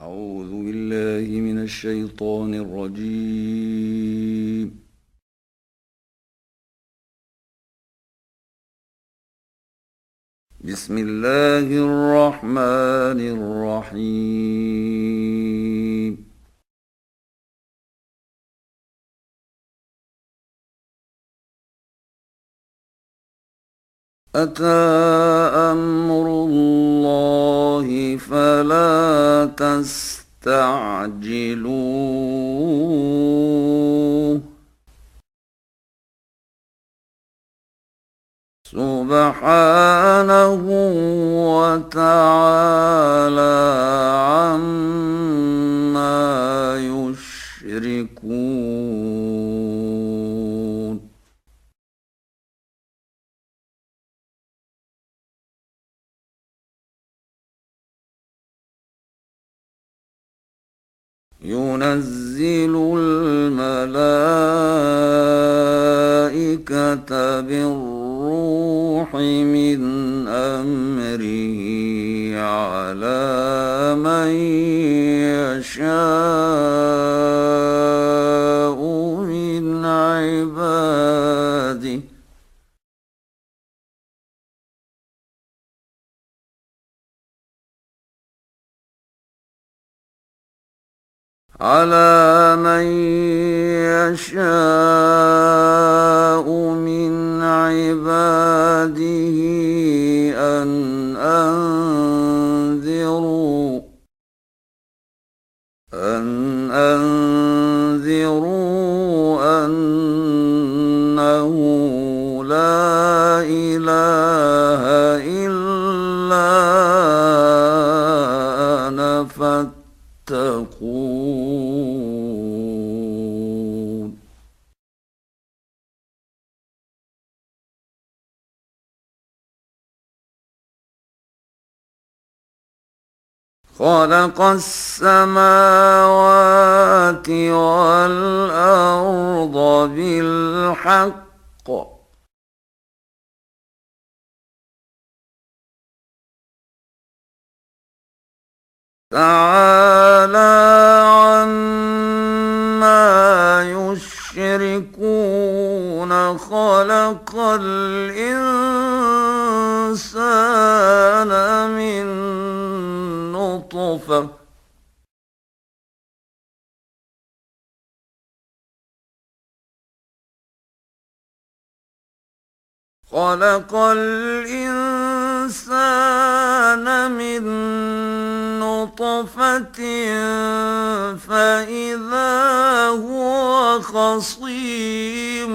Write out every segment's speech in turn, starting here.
أعوذ بالله من الشيطان الرجيم. بسم الله الرحمن الرحيم. أتى أمر الله تستعجلوه سبحانه وتعالى عما ينزل الملائكة بالروح من أمره على من يشاء. على من يشاء من عباده أن أنذروا خلق السماوات والأرض بالحق. تعالى عما يشركون خلق الإنسان من نطفة خلق الإنسان من نطفة فإذا هو خصيم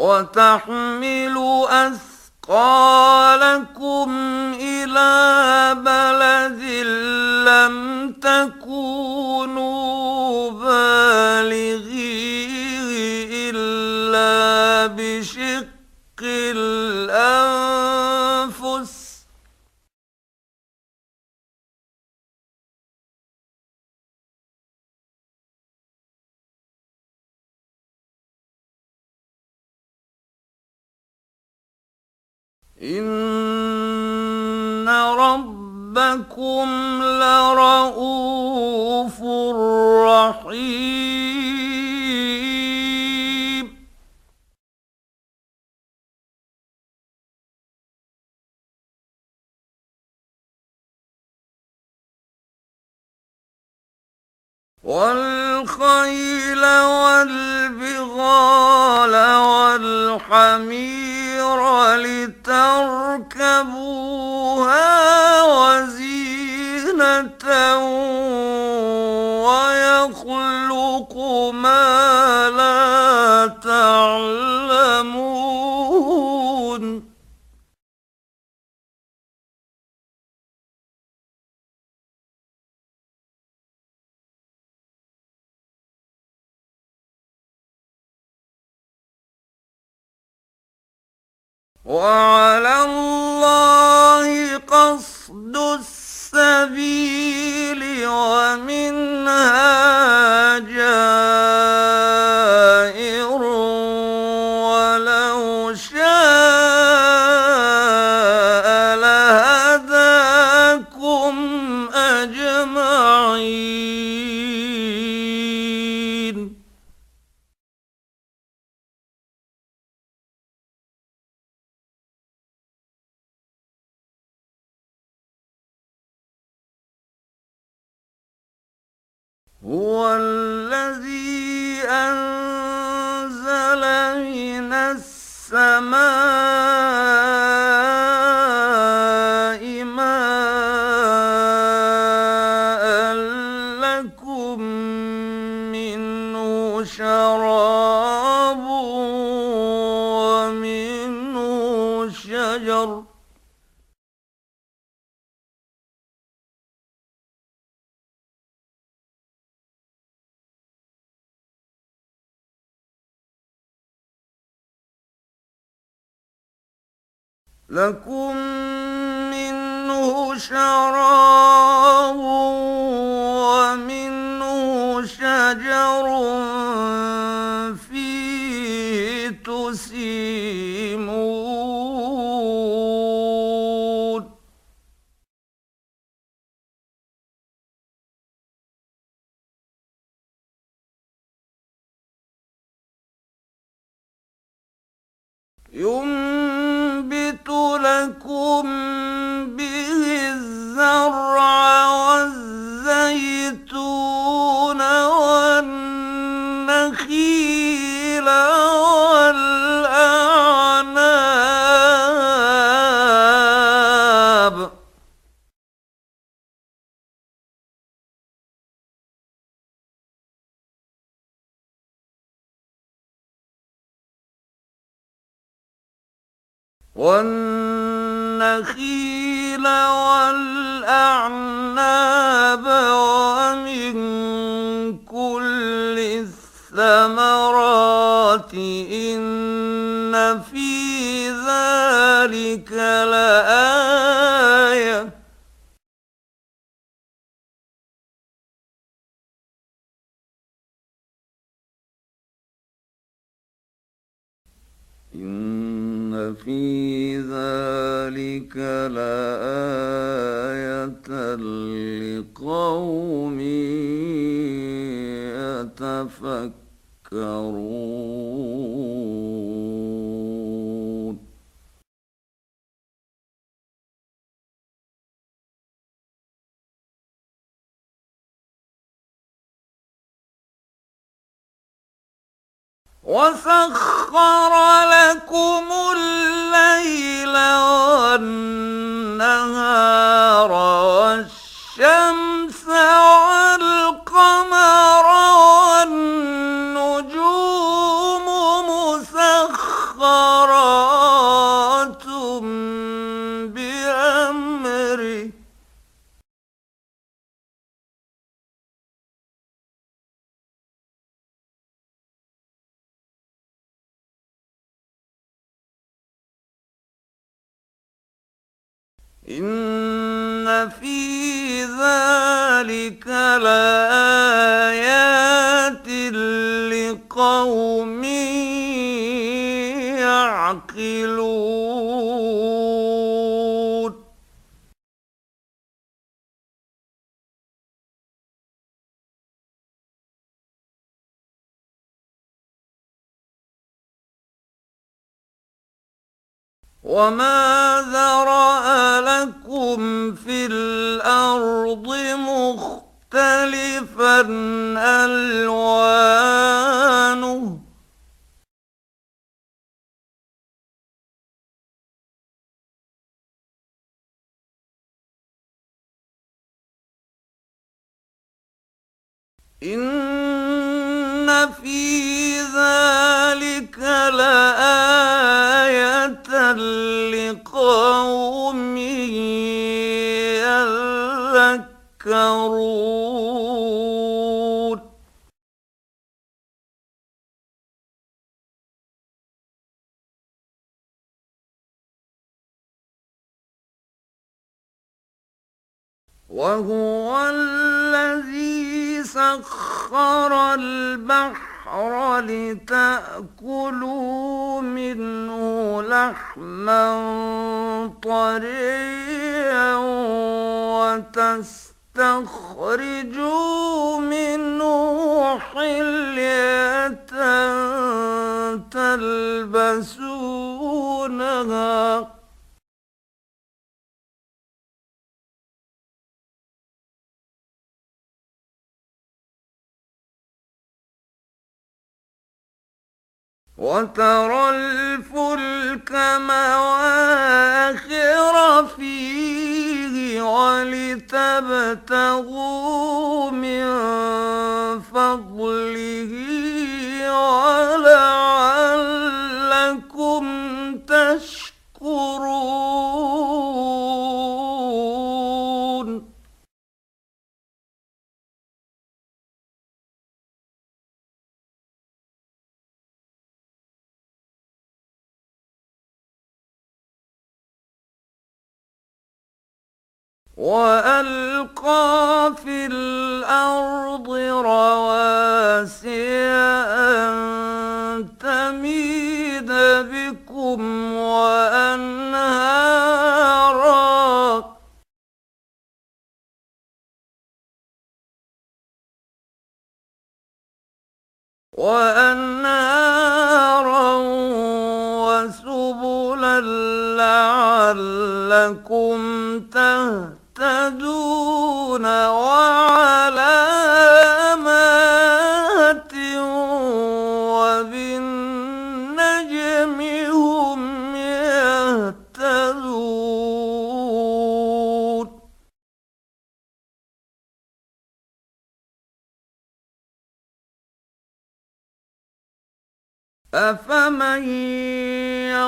وتحمل أثقالكم إلى بلد لم تكونوا إن رب ربكم لرؤوف رحيم والخيل والبغال والحمير لتركبوها. وعلى لكم منه شراب ومنه شجر. لكم منه شراب ينبت لكم والنخيل والأعناب ومن كل الثمرات إن في ذلك لآية إن في ذلك لآية لقوم يتفكرون وسخر لكم الليل إن في ذلك لآيات وما ذرأ لكم في الأرض مختلفا ألوانه إن في ذلك لآية لقوم يذكرون. وهو الذي سخر البحر البحر لتأكلوا منه لحما طريا وتستخرجوا منه حلية وترى الفلك مواخر فيه ولتبتغوا من فضله وألقى في الأرض رواسي أن تميد بكم وأنهارا. وأنهارا وسبلا لعلكم تهتدون. يهتدون وعلامات وبالنجم هم يهتدون أفمن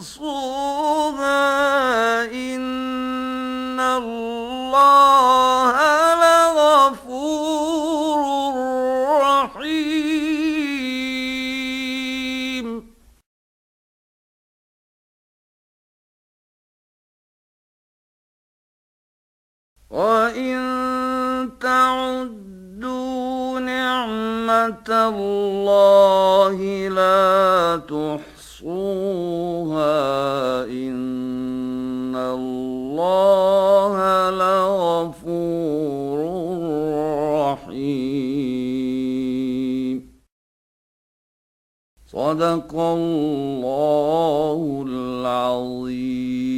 تحصوها إن الله لغفور رحيم وإن تعدوا نعمة الله لا تحصوها يحصوها إن الله لغفور رحيم صدق الله العظيم